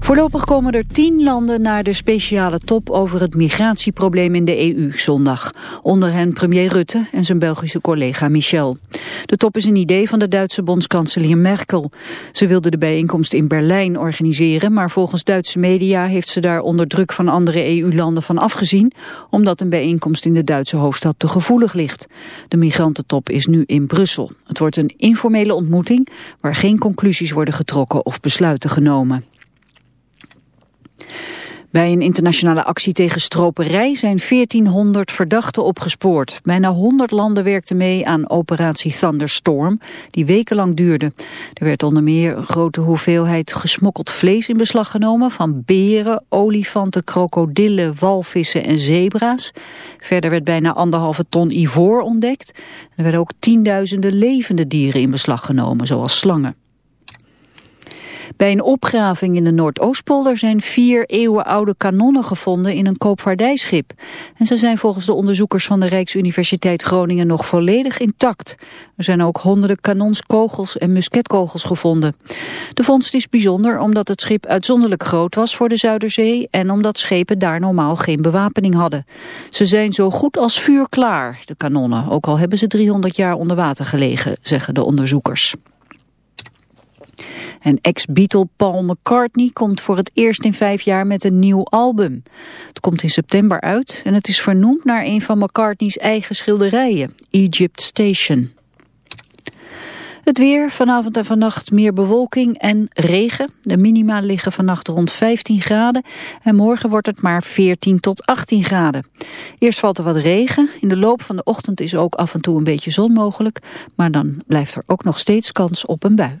Voorlopig komen er tien landen naar de speciale top over het migratieprobleem in de EU zondag. Onder hen premier Rutte en zijn Belgische collega Michel. De top is een idee van de Duitse bondskanselier Merkel. Ze wilde de bijeenkomst in Berlijn organiseren, maar volgens Duitse media heeft ze daar onder druk van andere EU-landen van afgezien, omdat een bijeenkomst in de Duitse hoofdstad te gevoelig ligt. De migrantentop is nu in Brussel. Het wordt een informele ontmoeting waar geen conclusies worden getrokken of besluiten genomen. Bij een internationale actie tegen stroperij zijn 1400 verdachten opgespoord. Bijna 100 landen werkten mee aan operatie Thunderstorm, die wekenlang duurde. Er werd onder meer een grote hoeveelheid gesmokkeld vlees in beslag genomen... van beren, olifanten, krokodillen, walvissen en zebra's. Verder werd bijna anderhalve ton ivoor ontdekt. Er werden ook tienduizenden levende dieren in beslag genomen, zoals slangen. Bij een opgraving in de Noordoostpolder zijn vier eeuwenoude kanonnen gevonden in een koopvaardijschip. En ze zijn volgens de onderzoekers van de Rijksuniversiteit Groningen nog volledig intact. Er zijn ook honderden kanonskogels en musketkogels gevonden. De vondst is bijzonder omdat het schip uitzonderlijk groot was voor de Zuiderzee en omdat schepen daar normaal geen bewapening hadden. Ze zijn zo goed als vuur klaar, de kanonnen, ook al hebben ze 300 jaar onder water gelegen, zeggen de onderzoekers. En ex-Beatle Paul McCartney komt voor het eerst in vijf jaar met een nieuw album. Het komt in september uit en het is vernoemd naar een van McCartney's eigen schilderijen, Egypt Station. Het weer, vanavond en vannacht meer bewolking en regen. De minima liggen vannacht rond 15 graden en morgen wordt het maar 14 tot 18 graden. Eerst valt er wat regen. In de loop van de ochtend is ook af en toe een beetje zon mogelijk. Maar dan blijft er ook nog steeds kans op een bui.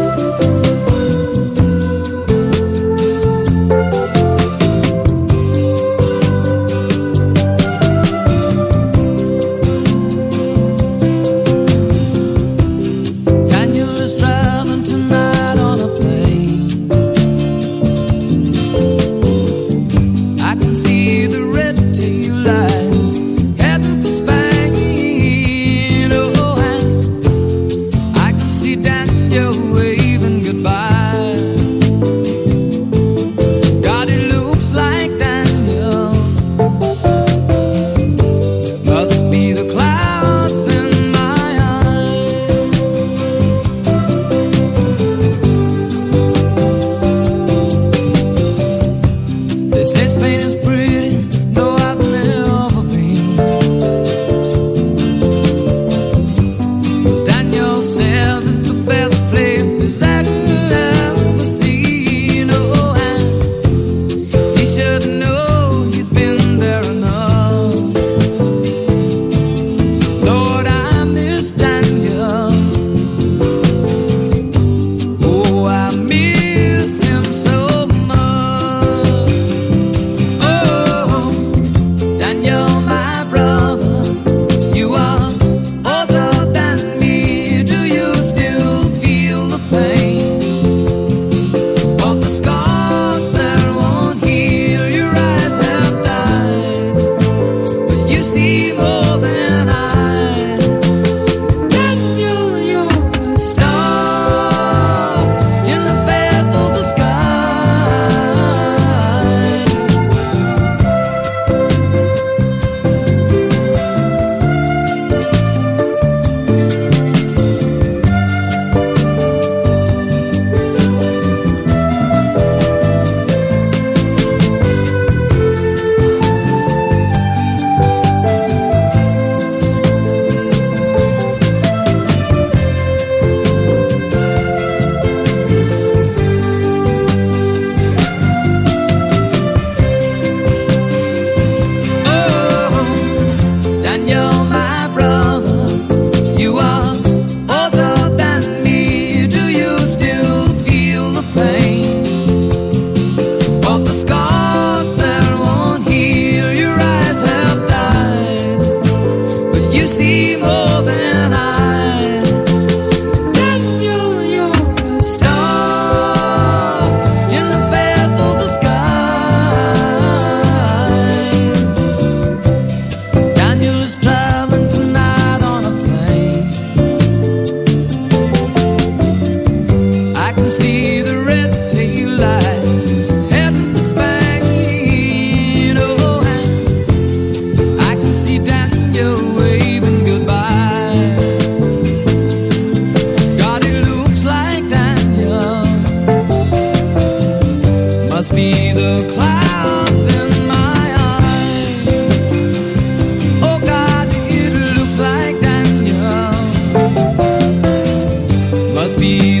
be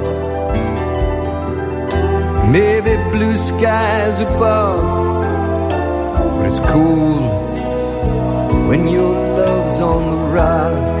Maybe blue skies above, but it's cool when your love's on the rocks.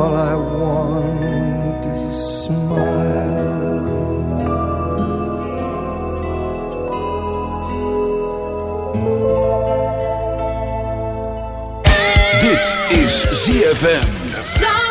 is ZFM.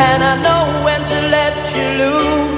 and I know when to let you lose.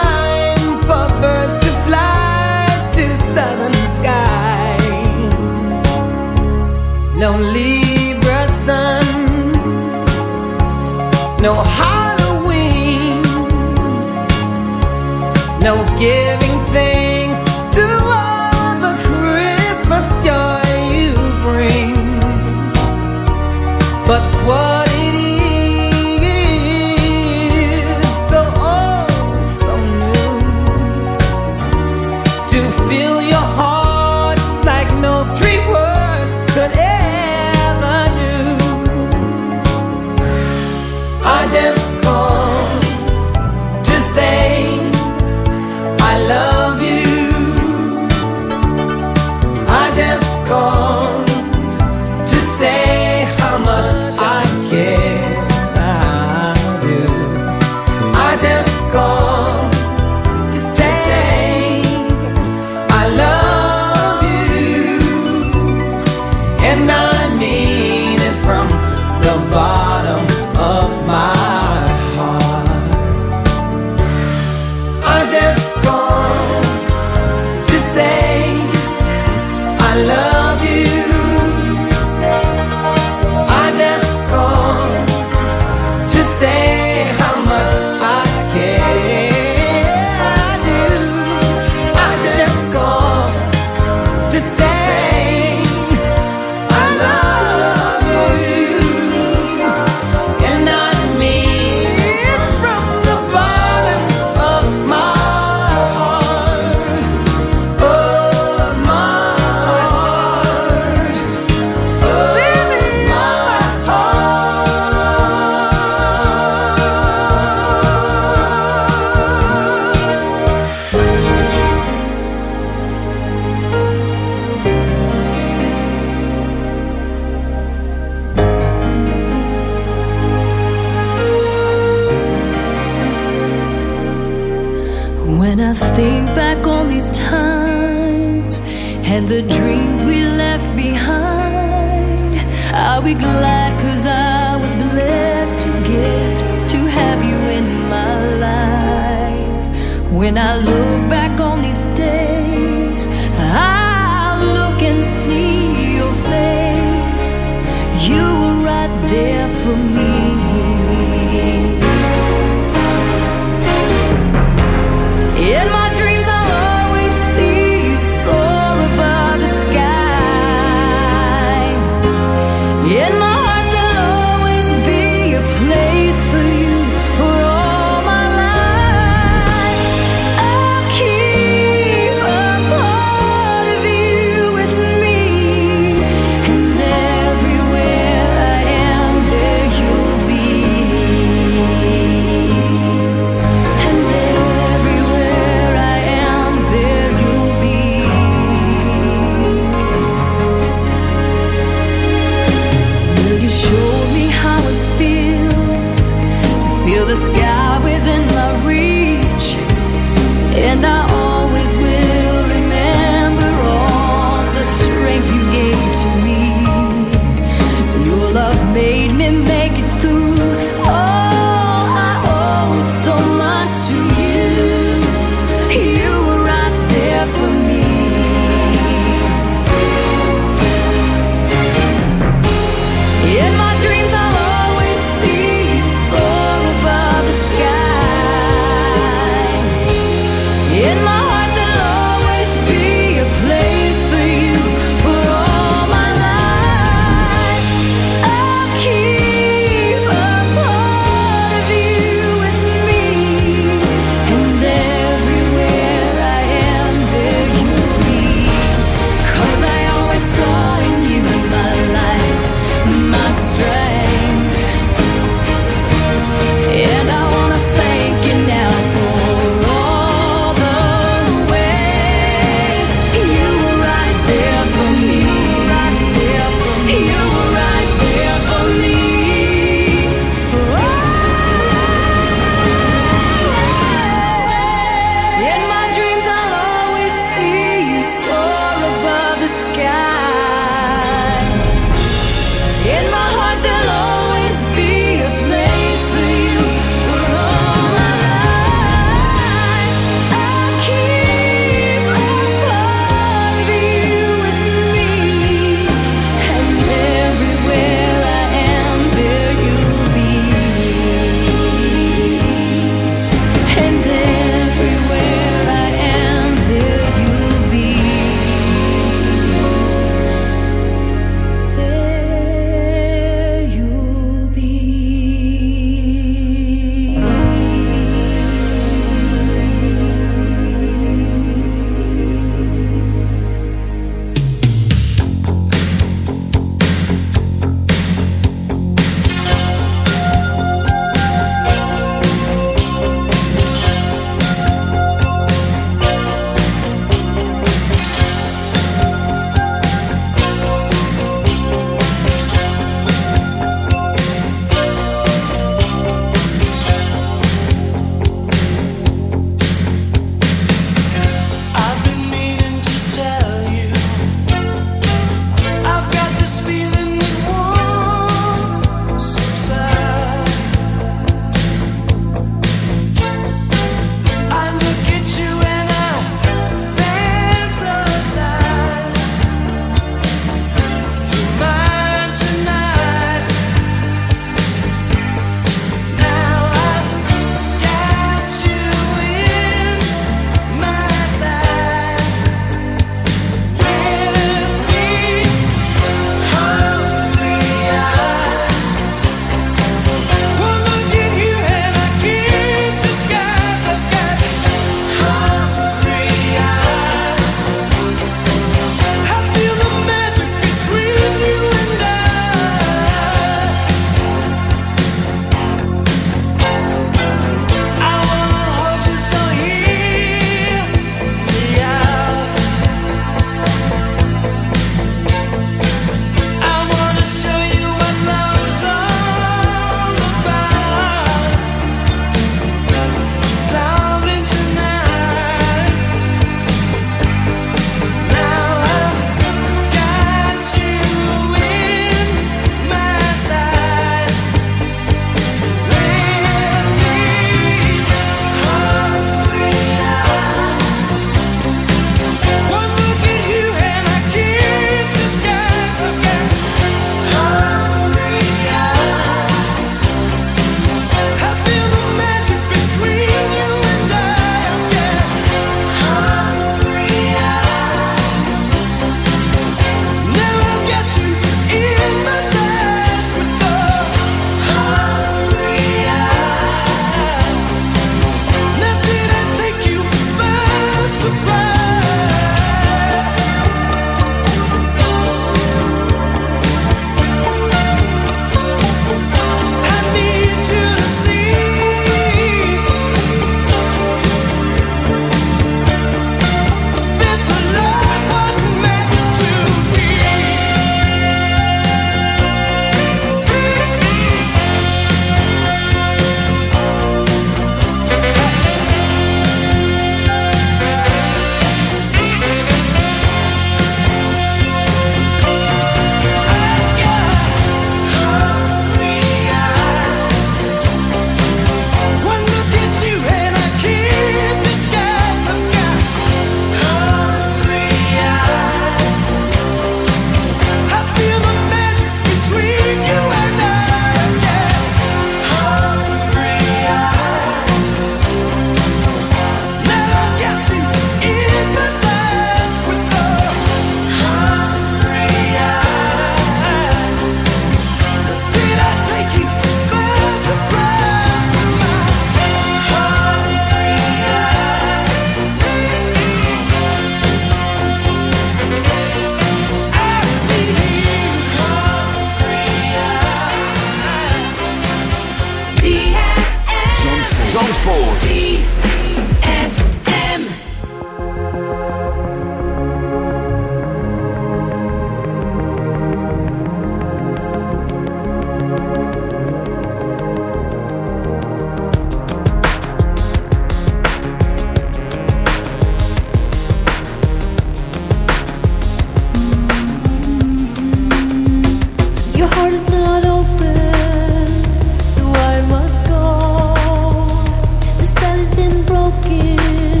no Libra sun, no Halloween, no giving.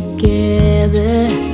together.